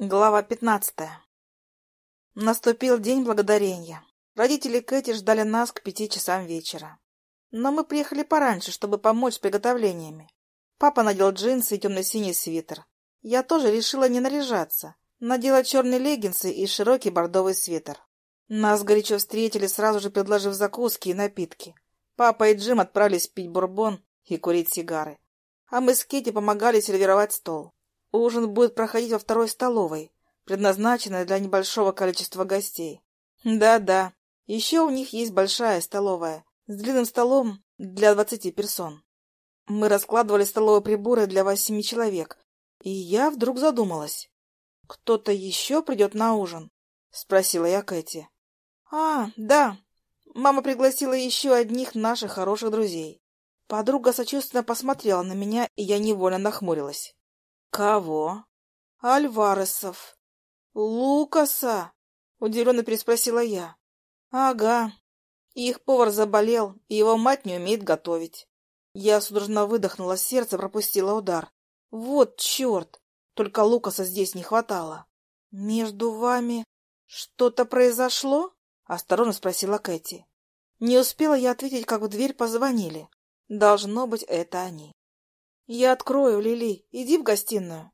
Глава пятнадцатая. Наступил день благодарения. Родители Кэти ждали нас к пяти часам вечера. Но мы приехали пораньше, чтобы помочь с приготовлениями. Папа надел джинсы и темно-синий свитер. Я тоже решила не наряжаться. Надела черные леггинсы и широкий бордовый свитер. Нас горячо встретили, сразу же предложив закуски и напитки. Папа и Джим отправились пить бурбон и курить сигары. А мы с Кэти помогали сервировать стол. Ужин будет проходить во второй столовой, предназначенной для небольшого количества гостей. Да-да, еще у них есть большая столовая, с длинным столом для двадцати персон. Мы раскладывали столовые приборы для восьми человек, и я вдруг задумалась. «Кто-то еще придет на ужин?» — спросила я Кэти. «А, да. Мама пригласила еще одних наших хороших друзей». Подруга сочувственно посмотрела на меня, и я невольно нахмурилась. «Кого?» «Альваресов». «Лукаса?» — удивленно переспросила я. «Ага. Их повар заболел, и его мать не умеет готовить». Я судорожно выдохнула, сердце пропустило удар. «Вот черт! Только Лукаса здесь не хватало». «Между вами что-то произошло?» — осторожно спросила Кэти. Не успела я ответить, как в дверь позвонили. Должно быть, это они. «Я открою, Лили. Иди в гостиную».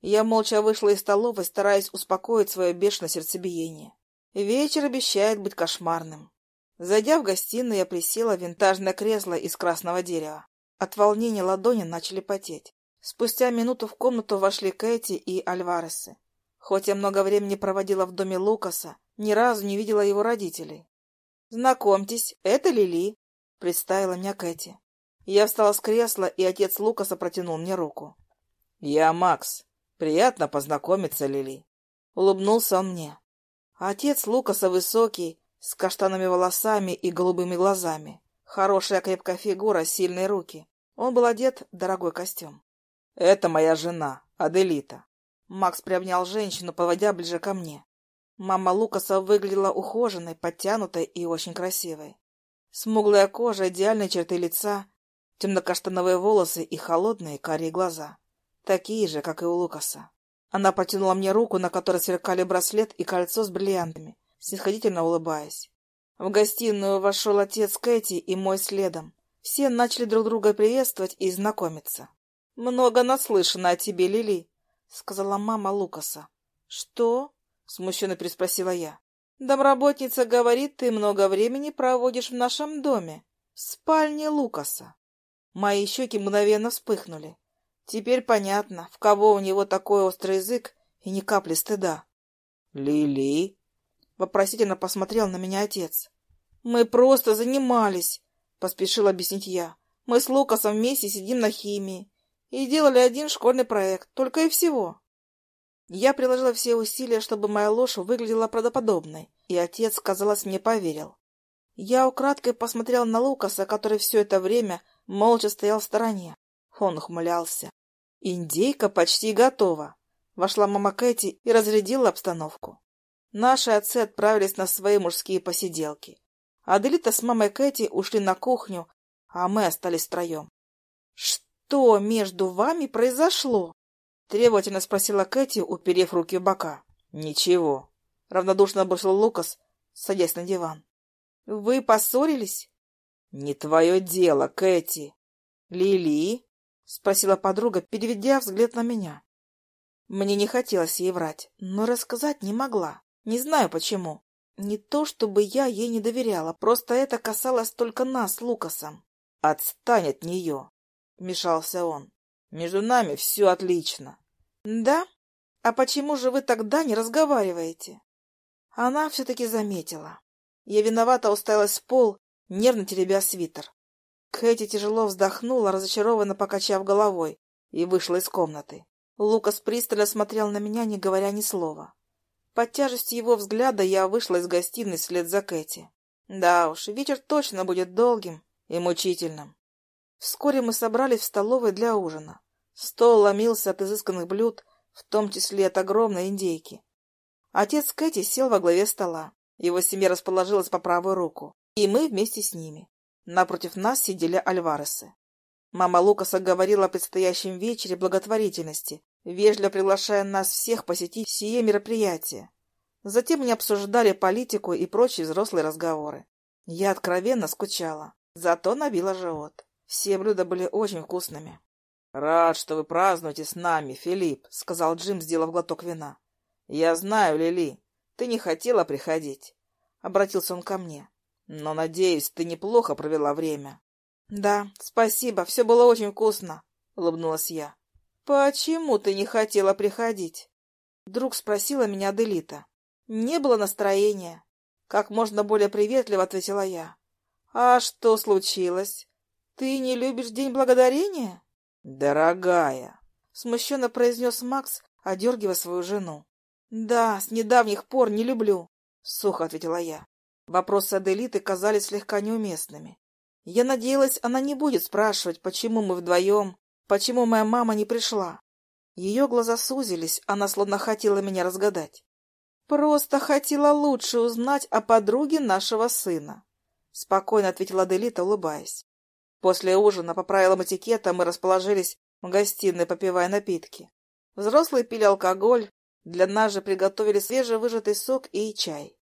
Я молча вышла из столовой, стараясь успокоить свое бешеное сердцебиение. Вечер обещает быть кошмарным. Зайдя в гостиную, я присела в винтажное кресло из красного дерева. От волнения ладони начали потеть. Спустя минуту в комнату вошли Кэти и Альваресы. Хоть я много времени проводила в доме Лукаса, ни разу не видела его родителей. «Знакомьтесь, это Лили», — представила меня Кэти. Я встала с кресла, и отец Лукаса протянул мне руку. — Я Макс. Приятно познакомиться, Лили. Улыбнулся он мне. Отец Лукаса высокий, с каштанными волосами и голубыми глазами. Хорошая крепкая фигура, сильные руки. Он был одет в дорогой костюм. — Это моя жена, Аделита. Макс приобнял женщину, поводя ближе ко мне. Мама Лукаса выглядела ухоженной, подтянутой и очень красивой. Смуглая кожа, идеальные черты лица, темно-каштановые волосы и холодные карие глаза. Такие же, как и у Лукаса. Она протянула мне руку, на которой сверкали браслет и кольцо с бриллиантами, снисходительно улыбаясь. В гостиную вошел отец Кэти и мой следом. Все начали друг друга приветствовать и знакомиться. — Много наслышано о тебе, Лили, — сказала мама Лукаса. — Что? — смущенно переспросила я. — Домработница говорит, ты много времени проводишь в нашем доме, в спальне Лукаса. Мои щеки мгновенно вспыхнули. Теперь понятно, в кого у него такой острый язык и ни капли стыда. «Лили?» — вопросительно посмотрел на меня отец. «Мы просто занимались», — поспешил объяснить я. «Мы с Лукасом вместе сидим на химии и делали один школьный проект, только и всего». Я приложила все усилия, чтобы моя ложь выглядела правдоподобной, и отец, казалось, мне поверил. Я украдкой посмотрел на Лукаса, который все это время молча стоял в стороне. Он ухмылялся. Индейка почти готова. Вошла мама Кэти и разрядила обстановку. Наши отцы отправились на свои мужские посиделки. Аделита с мамой Кэти ушли на кухню, а мы остались втроем. — Что между вами произошло? — требовательно спросила Кэти, уперев руки в бока. — Ничего. — равнодушно бросил Лукас, садясь на диван. — Вы поссорились? «Не твое дело, Кэти!» «Лили?» — спросила подруга, переведя взгляд на меня. Мне не хотелось ей врать, но рассказать не могла. Не знаю почему. Не то, чтобы я ей не доверяла, просто это касалось только нас с Лукасом. «Отстань от нее!» — вмешался он. «Между нами все отлично». «Да? А почему же вы тогда не разговариваете?» Она все-таки заметила. Я виновата уставилась в пол нервно теребя свитер. Кэти тяжело вздохнула, разочарованно покачав головой, и вышла из комнаты. Лукас пристально смотрел на меня, не говоря ни слова. Под тяжестью его взгляда я вышла из гостиной вслед за Кэти. Да уж, вечер точно будет долгим и мучительным. Вскоре мы собрались в столовой для ужина. Стол ломился от изысканных блюд, в том числе от огромной индейки. Отец Кэти сел во главе стола. Его семья расположилась по правую руку. И мы вместе с ними. Напротив нас сидели альваресы. Мама Лукаса говорила о предстоящем вечере благотворительности, вежливо приглашая нас всех посетить сие мероприятие. Затем они обсуждали политику и прочие взрослые разговоры. Я откровенно скучала, зато набила живот. Все блюда были очень вкусными. — Рад, что вы празднуете с нами, Филипп, — сказал Джим, сделав глоток вина. — Я знаю, Лили, ты не хотела приходить. Обратился он ко мне. — Но, надеюсь, ты неплохо провела время. — Да, спасибо, все было очень вкусно, — улыбнулась я. — Почему ты не хотела приходить? Вдруг спросила меня Аделита. Не было настроения. Как можно более приветливо ответила я. — А что случилось? Ты не любишь День Благодарения? — Дорогая! — смущенно произнес Макс, одергивая свою жену. — Да, с недавних пор не люблю, — сухо ответила я. Вопросы Аделиты казались слегка неуместными. Я надеялась, она не будет спрашивать, почему мы вдвоем, почему моя мама не пришла. Ее глаза сузились, она словно хотела меня разгадать. Просто хотела лучше узнать о подруге нашего сына, — спокойно ответила Аделита, улыбаясь. После ужина, по правилам этикета, мы расположились в гостиной, попивая напитки. Взрослые пили алкоголь, для нас же приготовили свежевыжатый сок и чай. —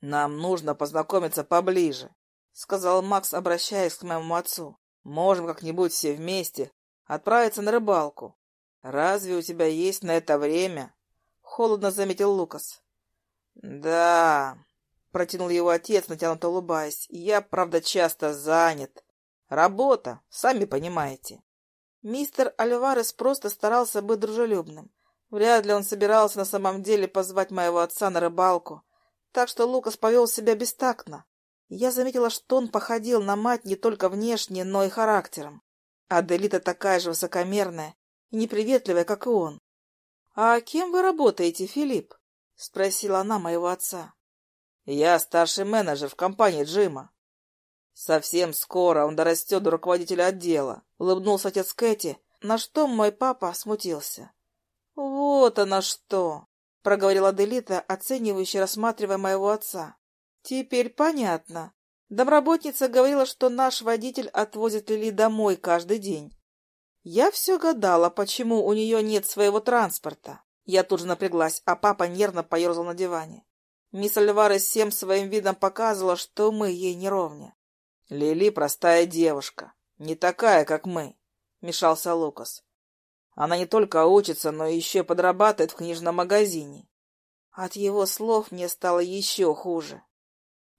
Нам нужно познакомиться поближе, — сказал Макс, обращаясь к моему отцу. — Можем как-нибудь все вместе отправиться на рыбалку. Разве у тебя есть на это время? — холодно заметил Лукас. — Да, — протянул его отец, натянуто улыбаясь. — Я, правда, часто занят. Работа, сами понимаете. Мистер Альварес просто старался быть дружелюбным. Вряд ли он собирался на самом деле позвать моего отца на рыбалку, так что Лукас повел себя бестактно. Я заметила, что он походил на мать не только внешне, но и характером. Аделита такая же высокомерная и неприветливая, как и он. — А кем вы работаете, Филипп? — спросила она моего отца. — Я старший менеджер в компании Джима. Совсем скоро он дорастет до руководителя отдела, — улыбнулся отец Кэти, на что мой папа смутился. — Вот она что! — проговорила Делита, оценивающе рассматривая моего отца. — Теперь понятно. Домработница говорила, что наш водитель отвозит Лили домой каждый день. Я все гадала, почему у нее нет своего транспорта. Я тут же напряглась, а папа нервно поерзал на диване. Мисс Альварес всем своим видом показывала, что мы ей не ровня. Лили простая девушка, не такая, как мы, — мешался Лукас. Она не только учится, но еще подрабатывает в книжном магазине. От его слов мне стало еще хуже.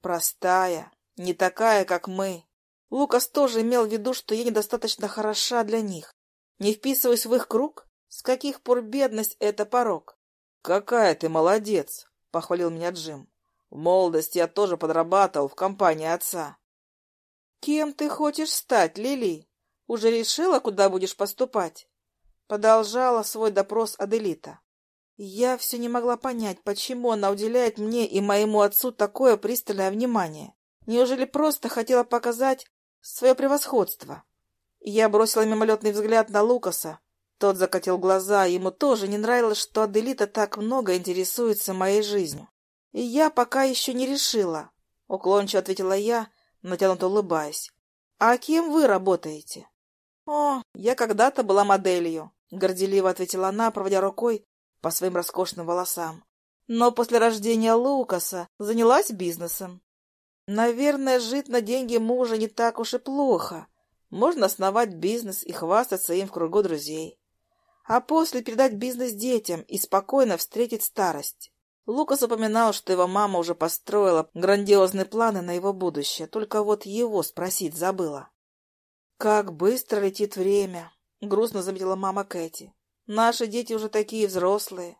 Простая, не такая, как мы. Лукас тоже имел в виду, что я недостаточно хороша для них. Не вписываюсь в их круг? С каких пор бедность — это порог? — Какая ты молодец! — похвалил меня Джим. В молодости я тоже подрабатывал в компании отца. «Кем ты хочешь стать, Лили? Уже решила, куда будешь поступать?» Продолжала свой допрос Аделита. Я все не могла понять, почему она уделяет мне и моему отцу такое пристальное внимание. Неужели просто хотела показать свое превосходство? Я бросила мимолетный взгляд на Лукаса. Тот закатил глаза, ему тоже не нравилось, что Аделита так много интересуется моей жизнью. И я пока еще не решила, — уклончиво ответила я, натянуто улыбаясь. «А кем вы работаете?» «О, я когда-то была моделью», — горделиво ответила она, проводя рукой по своим роскошным волосам. «Но после рождения Лукаса занялась бизнесом. Наверное, жить на деньги мужа не так уж и плохо. Можно основать бизнес и хвастаться им в кругу друзей. А после передать бизнес детям и спокойно встретить старость. Лукас упоминал, что его мама уже построила грандиозные планы на его будущее, только вот его спросить забыла. «Как быстро летит время!» — грустно заметила мама Кэти. «Наши дети уже такие взрослые».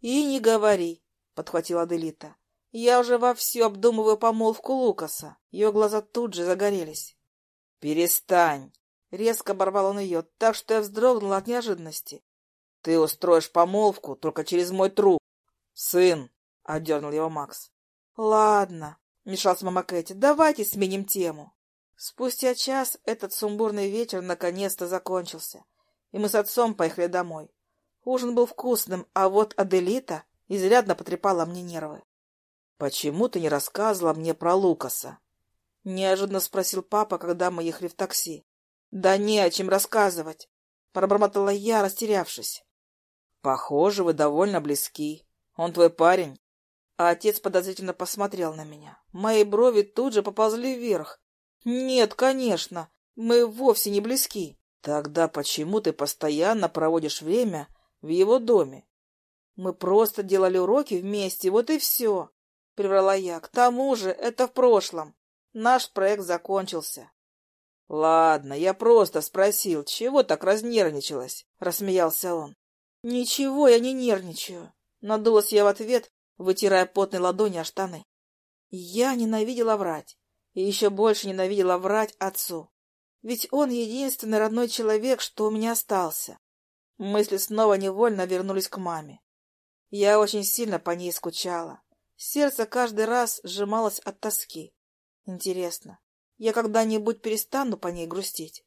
«И не говори», — подхватила Аделита. «Я уже вовсю обдумываю помолвку Лукаса». Ее глаза тут же загорелись. «Перестань!» — резко оборвал он ее, так что я вздрогнула от неожиданности. «Ты устроишь помолвку только через мой труп. «Сын!» — отдернул его Макс. «Ладно», — мешался мама Кэти, — «давайте сменим тему». Спустя час этот сумбурный вечер наконец-то закончился, и мы с отцом поехали домой. Ужин был вкусным, а вот Аделита изрядно потрепала мне нервы. — Почему ты не рассказывала мне про Лукаса? — неожиданно спросил папа, когда мы ехали в такси. — Да не о чем рассказывать, — пробормотала я, растерявшись. Похоже, вы довольно близки. Он твой парень? А отец подозрительно посмотрел на меня. Мои брови тут же поползли вверх. Нет, конечно, мы вовсе не близки. Тогда почему ты постоянно проводишь время в его доме? Мы просто делали уроки вместе, вот и все, — приврала я. К тому же это в прошлом. Наш проект закончился. — Ладно, я просто спросил, чего так разнервничалась? — рассмеялся он. — Ничего, я не нервничаю. Надулась я в ответ, вытирая потной ладони о штаны. Я ненавидела врать. И еще больше ненавидела врать отцу. Ведь он единственный родной человек, что у меня остался. Мысли снова невольно вернулись к маме. Я очень сильно по ней скучала. Сердце каждый раз сжималось от тоски. Интересно, я когда-нибудь перестану по ней грустить?